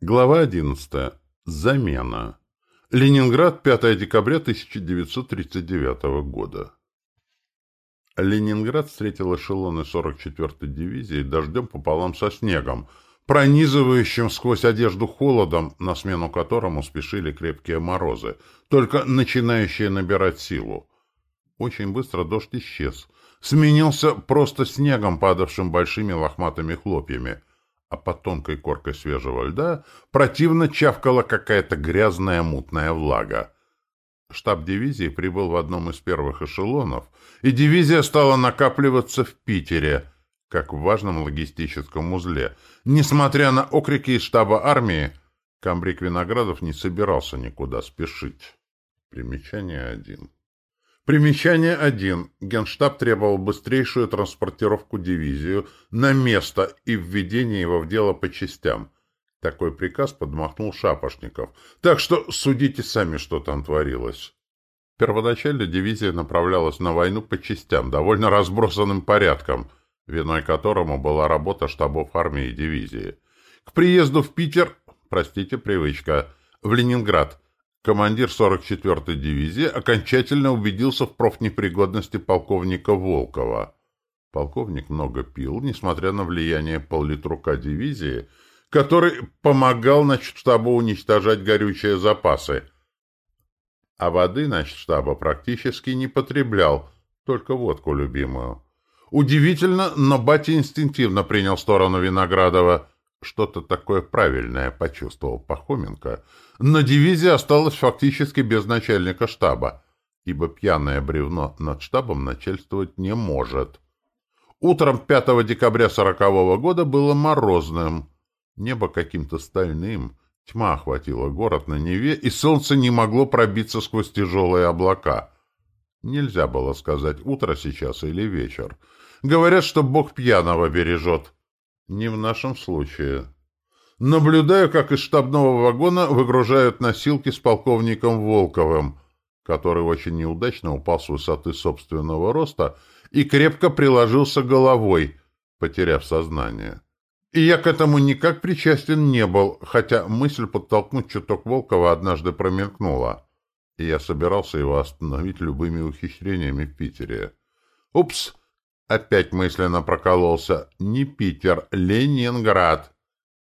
Глава 11. Замена. Ленинград, 5 декабря 1939 года. Ленинград встретил эшелоны 44-й дивизии дождем пополам со снегом, пронизывающим сквозь одежду холодом, на смену которому спешили крепкие морозы, только начинающие набирать силу. Очень быстро дождь исчез, сменился просто снегом, падавшим большими лохматыми хлопьями – а под тонкой коркой свежего льда противно чавкала какая-то грязная мутная влага. Штаб дивизии прибыл в одном из первых эшелонов, и дивизия стала накапливаться в Питере, как в важном логистическом узле. Несмотря на окрики из штаба армии, комбриг Виноградов не собирался никуда спешить. Примечание один. Примечание 1. Генштаб требовал быстрейшую транспортировку дивизию на место и введение его в дело по частям. Такой приказ подмахнул Шапошников. Так что судите сами, что там творилось. Первоначально дивизия направлялась на войну по частям, довольно разбросанным порядком, виной которому была работа штабов армии и дивизии. К приезду в Питер, простите, привычка, в Ленинград – командир 44-й дивизии окончательно убедился в профнепригодности полковника Волкова. Полковник много пил, несмотря на влияние политрука дивизии, который помогал значит, штабу уничтожать горючие запасы. А воды, значит, штаба практически не потреблял, только водку любимую. Удивительно, но батя инстинктивно принял сторону Виноградова – что-то такое правильное почувствовал Пахоменко, но дивизия осталась фактически без начальника штаба, ибо пьяное бревно над штабом начальствовать не может. Утром 5 декабря 40 -го года было морозным, небо каким-то стальным, тьма охватила город на Неве, и солнце не могло пробиться сквозь тяжелые облака. Нельзя было сказать, утро сейчас или вечер. Говорят, что Бог пьяного бережет — не в нашем случае. Наблюдаю, как из штабного вагона выгружают носилки с полковником Волковым, который очень неудачно упал с высоты собственного роста и крепко приложился головой, потеряв сознание. И я к этому никак причастен не был, хотя мысль подтолкнуть чуток Волкова однажды промелькнула, и я собирался его остановить любыми ухищрениями в Питере. Упс! Опять мысленно прокололся. Не Питер, Ленинград.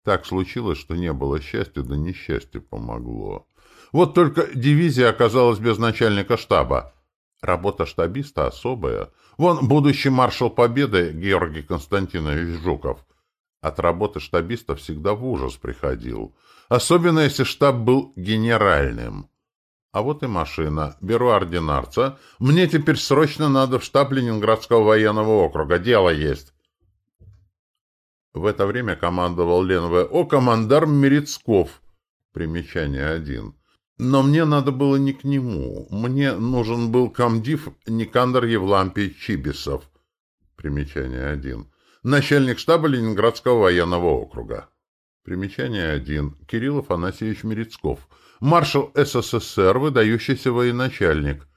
Так случилось, что не было счастья, да несчастье помогло. Вот только дивизия оказалась без начальника штаба. Работа штабиста особая. Вон будущий маршал Победы Георгий Константинович Жуков. От работы штабиста всегда в ужас приходил. Особенно, если штаб был генеральным. А вот и машина. Беру ординарца. Мне теперь срочно надо в штаб Ленинградского военного округа. Дело есть. В это время командовал ЛенВО командарм Мерецков. Примечание один. Но мне надо было не к нему. Мне нужен был комдив Никандр Евлампий Чибисов. Примечание один. Начальник штаба Ленинградского военного округа. Примечание один. Кирилл Афанасьевич Мерецков маршал СССР, выдающийся военачальник.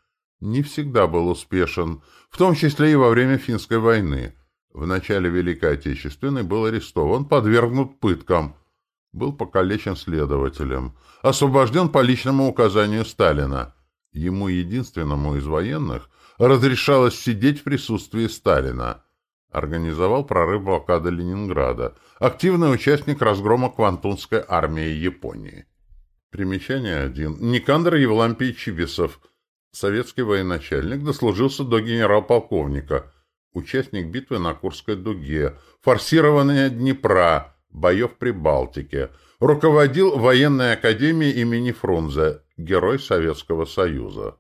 Не всегда был успешен, в том числе и во время финской войны. В начале Великой Отечественной был арестован, подвергнут пыткам. Был покалечен следователем. Освобожден по личному указанию Сталина. Ему, единственному из военных, разрешалось сидеть в присутствии Сталина. Организовал прорыв блокады Ленинграда. Активный участник разгрома Квантунской армии Японии. Примечание 1. Никандр Евлампий Чибисов. Советский военачальник, дослужился до генерал-полковника. Участник битвы на Курской дуге. Форсирование Днепра. Боев при Балтике. Руководил военной академией имени Фрунзе. Герой Советского Союза.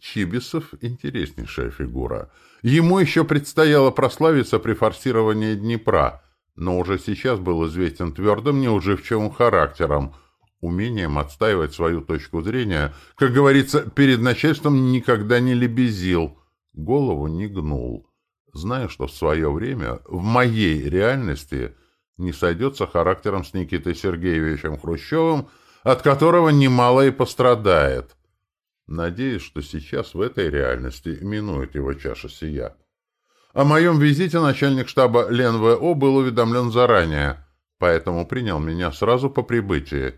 Чибисов – интереснейшая фигура. Ему еще предстояло прославиться при форсировании Днепра, но уже сейчас был известен твердым, неуживчивым характером – умением отстаивать свою точку зрения, как говорится, перед начальством никогда не лебезил, голову не гнул, зная, что в свое время в моей реальности не сойдется характером с Никитой Сергеевичем Хрущевым, от которого немало и пострадает. Надеюсь, что сейчас в этой реальности минует его чаша сия. О моем визите начальник штаба ЛНВО был уведомлен заранее – поэтому принял меня сразу по прибытии.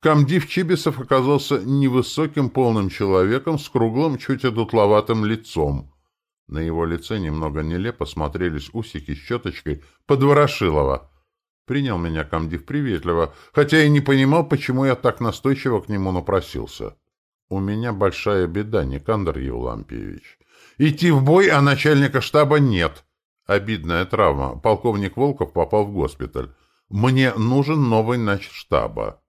Камдив Чибисов оказался невысоким полным человеком с круглым, чуть одутловатым лицом. На его лице немного нелепо смотрелись усики с щеточкой подворошилова. Принял меня комдив приветливо, хотя и не понимал, почему я так настойчиво к нему напросился. У меня большая беда, Никандр Евлампиевич. Идти в бой, а начальника штаба нет. Обидная травма. Полковник Волков попал в госпиталь. Мне нужен новый нач штаба.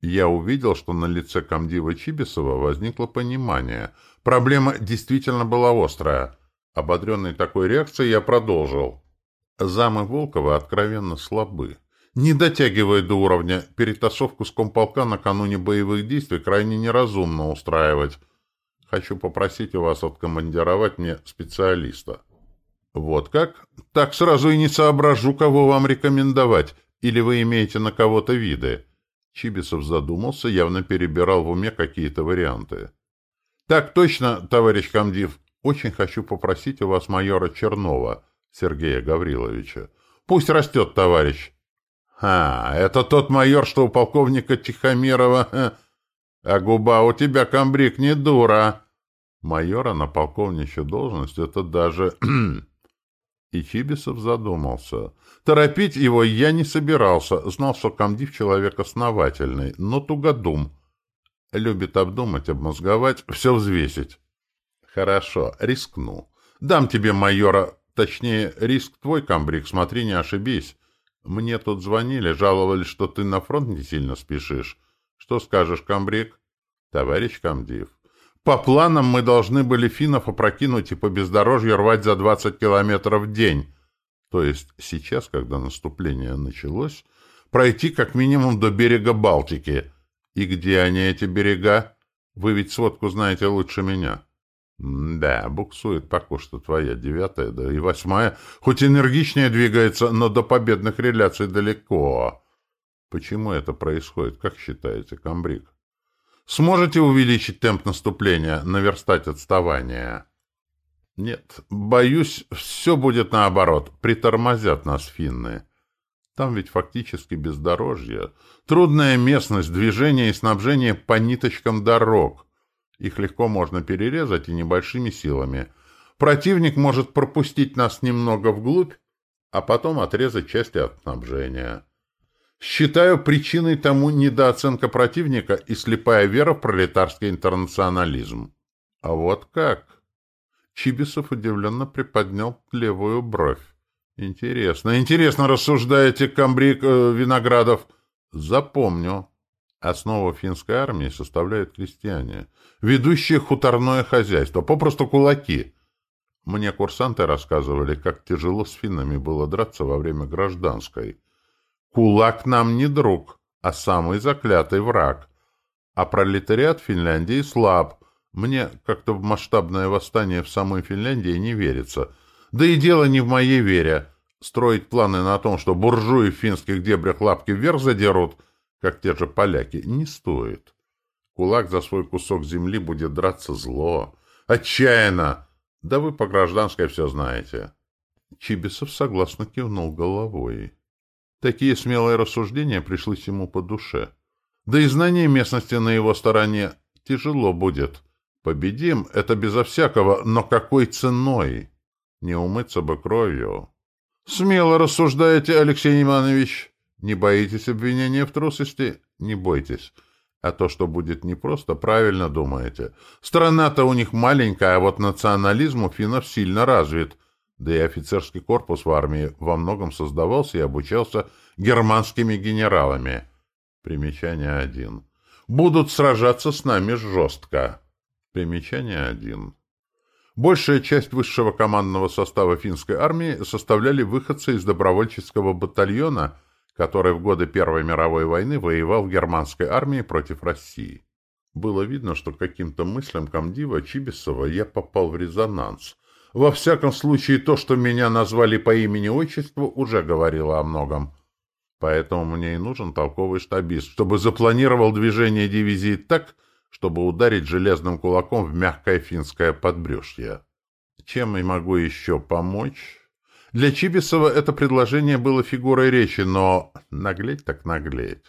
Я увидел, что на лице комдива Чибисова возникло понимание. Проблема действительно была острая. Ободренный такой реакцией, я продолжил. Замы Волкова откровенно слабы. Не дотягивает до уровня, перетасовку с комполка накануне боевых действий крайне неразумно устраивать. Хочу попросить у вас откомандировать мне специалиста. Вот как? Так сразу и не соображу, кого вам рекомендовать. Или вы имеете на кого-то виды? Чибисов задумался, явно перебирал в уме какие-то варианты. «Так точно, товарищ комдив. Очень хочу попросить у вас майора Чернова, Сергея Гавриловича. Пусть растет, товарищ». «А, это тот майор, что у полковника Тихомирова. А губа у тебя, комбриг, не дура». Майора на полковничью должность — это даже... И Чибисов задумался. Торопить его я не собирался, знал, что комдив человек основательный, но тугодум. Любит обдумать, обмозговать, все взвесить. Хорошо, рискну. Дам тебе майора, точнее, риск твой, комбриг, смотри, не ошибись. Мне тут звонили, жаловались, что ты на фронт не сильно спешишь. Что скажешь, комбриг? Товарищ комдив, по планам мы должны были финнов опрокинуть и по бездорожью рвать за 20 километров в день. То есть сейчас, когда наступление началось, пройти как минимум до берега Балтики. И где они, эти берега? Вы ведь сводку знаете лучше меня. Да, буксует пока что твоя девятая, да и восьмая. Хоть энергичнее двигается, но до победных реляций далеко. Почему это происходит, как считаете, комбриг? Сможете увеличить темп наступления, наверстать отставание? Нет, боюсь, все будет наоборот. Притормозят нас финны. Там ведь фактически бездорожье. Трудная местность, движение и снабжение по ниточкам дорог. Их легко можно перерезать и небольшими силами. Противник может пропустить нас немного вглубь, а потом отрезать части от снабжения. Считаю причиной тому недооценка противника и слепая вера в пролетарский интернационализм. А вот как? Чибисов удивленно приподнял левую бровь. Интересно, интересно рассуждаете, комбриг э, Виноградов. Запомню. Основу финской армии составляют крестьяне, ведущие хуторное хозяйство, попросту кулаки. Мне курсанты рассказывали, как тяжело с финнами было драться во время гражданской. Кулак нам не друг, а самый заклятый враг. А пролетариат Финляндии слаб. Мне как-то в масштабное восстание в самой Финляндии не верится. Да и дело не в моей вере. Строить планы на том, что буржуи в финских дебрях лапки вверх задерут, как те же поляки, не стоит. Кулак за свой кусок земли будет драться зло. Отчаянно! Да вы по гражданской все знаете. Чибисов согласно кивнул головой. Такие смелые рассуждения пришлись ему по душе. Да и знание местности на его стороне тяжело будет. Победим — это безо всякого, но какой ценой? Не умыться бы кровью. Смело рассуждаете, Алексей Иванович. Не боитесь обвинения в трусости? Не бойтесь. А то, что будет непросто, правильно думаете. Страна-то у них маленькая, а вот национализм у финнов сильно развит — да и офицерский корпус в армии во многом создавался и обучался германскими генералами. Примечание один. Будут сражаться с нами жестко. Примечание один. Большая часть высшего командного состава финской армии составляли выходцы из добровольческого батальона, который в годы Первой мировой войны воевал в германской армии против России. Было видно, что каким-то мыслям комдива Чибисова я попал в резонанс – во всяком случае, то, что меня назвали по имени-отчеству, уже говорило о многом. Поэтому мне и нужен толковый штабист, чтобы запланировал движение дивизии так, чтобы ударить железным кулаком в мягкое финское подбрюшье. Чем я могу еще помочь? Для Чибисова это предложение было фигурой речи, но наглеть так наглеть.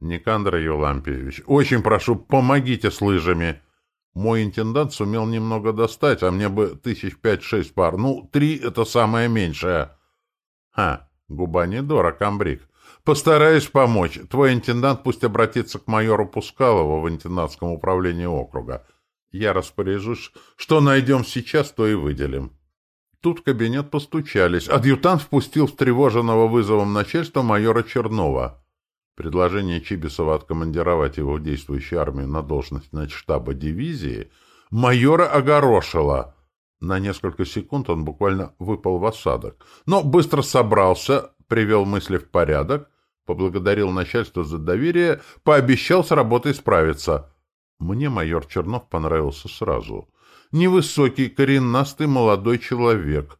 Никандр Юлампиевич, очень прошу, помогите с лыжами. Мой интендант сумел немного достать, а мне бы тысяч пять-шесть пар. Ну, три — это самое меньшее. Ха, губа не дора, комбриг. Постараюсь помочь. Твой интендант пусть обратится к майору Пускалову в интендантском управлении округа. Я распоряжусь. Что найдем сейчас, то и выделим. Тут в кабинет постучались. Адъютант впустил встревоженного вызовом начальства майора Чернова. Предложение Чибисова откомандировать его в действующую армию на должность начштаба дивизии майора огорошило. На несколько секунд он буквально выпал в осадок. Но быстро собрался, привел мысли в порядок, поблагодарил начальство за доверие, пообещал с работой справиться. Мне майор Чернов понравился сразу. Невысокий, коренастый молодой человек.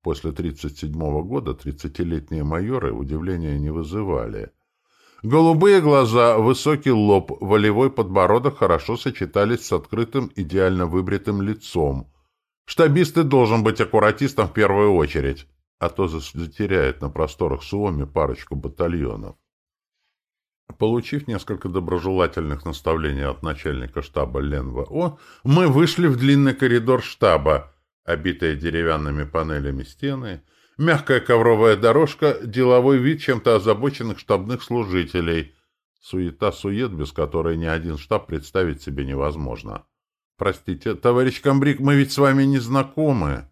После 37-го года тридцатилетние майоры удивления не вызывали. Голубые глаза, высокий лоб, волевой подбородок хорошо сочетались с открытым, идеально выбритым лицом. Штабист и должен быть аккуратистом в первую очередь, а то затеряет на просторах Суоми парочку батальонов. Получив несколько доброжелательных наставлений от начальника штаба ЛЕНВО, мы вышли в длинный коридор штаба, обитые деревянными панелями стены, Мягкая ковровая дорожка, деловой вид чем-то озабоченных штабных служителей. Суета-сует, без которой ни один штаб представить себе невозможно. Простите, товарищ Камбрик, мы ведь с вами не знакомы.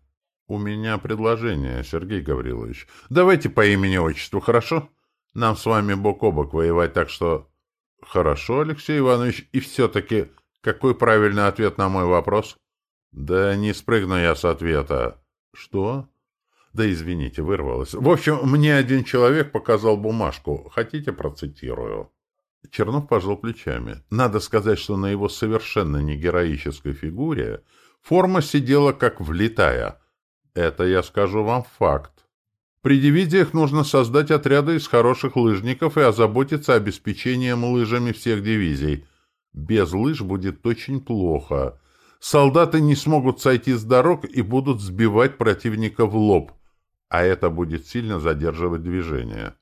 У меня предложение, Сергей Гаврилович. Давайте по имени-отчеству, хорошо? Нам с вами бок о бок воевать, так что... Хорошо, Алексей Иванович, и все-таки... Какой правильный ответ на мой вопрос? Да не спрыгну я с ответа. Что? Да извините, вырвалось. В общем, мне один человек показал бумажку. Хотите, процитирую? Чернов пожал плечами. Надо сказать, что на его совершенно не героической фигуре форма сидела как влитая. Это, я скажу вам, факт. При дивизиях нужно создать отряды из хороших лыжников и озаботиться обеспечением лыжами всех дивизий. Без лыж будет очень плохо. Солдаты не смогут сойти с дорог и будут сбивать противника в лоб а это будет сильно задерживать движение.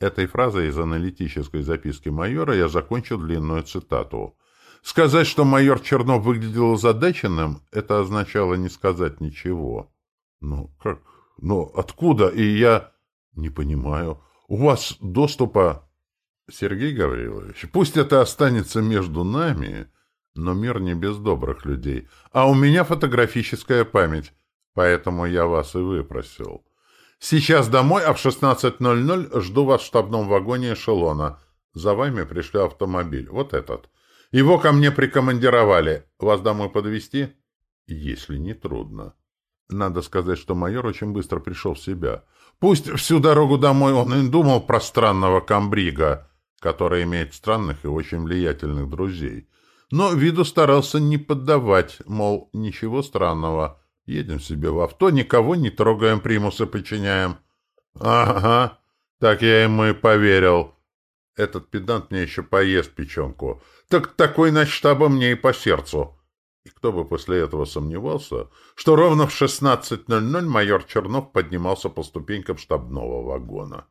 Этой фразой из аналитической записки майора я закончил длинную цитату. Сказать, что майор Чернов выглядел озадаченным, это означало не сказать ничего. Ну, как? Ну, откуда? И я... Не понимаю. У вас доступа... Сергей Гаврилович, пусть это останется между нами, но мир не без добрых людей. А у меня фотографическая память, поэтому я вас и выпросил. Сейчас домой, а в 16.00 жду вас в штабном вагоне эшелона. За вами пришли автомобиль. Вот этот. Его ко мне прикомандировали. Вас домой подвезти? Если не трудно. Надо сказать, что майор очень быстро пришел в себя. Пусть всю дорогу домой он и думал про странного комбрига, который имеет странных и очень влиятельных друзей. Но виду старался не поддавать, мол, ничего странного. Едем себе в авто, никого не трогаем, примусы подчиняем. Ага, так я ему и поверил. Этот педант мне еще поест печенку. Так такой начштаба мне и по сердцу. И кто бы после этого сомневался, что ровно в 16.00 майор Чернов поднимался по ступенькам штабного вагона.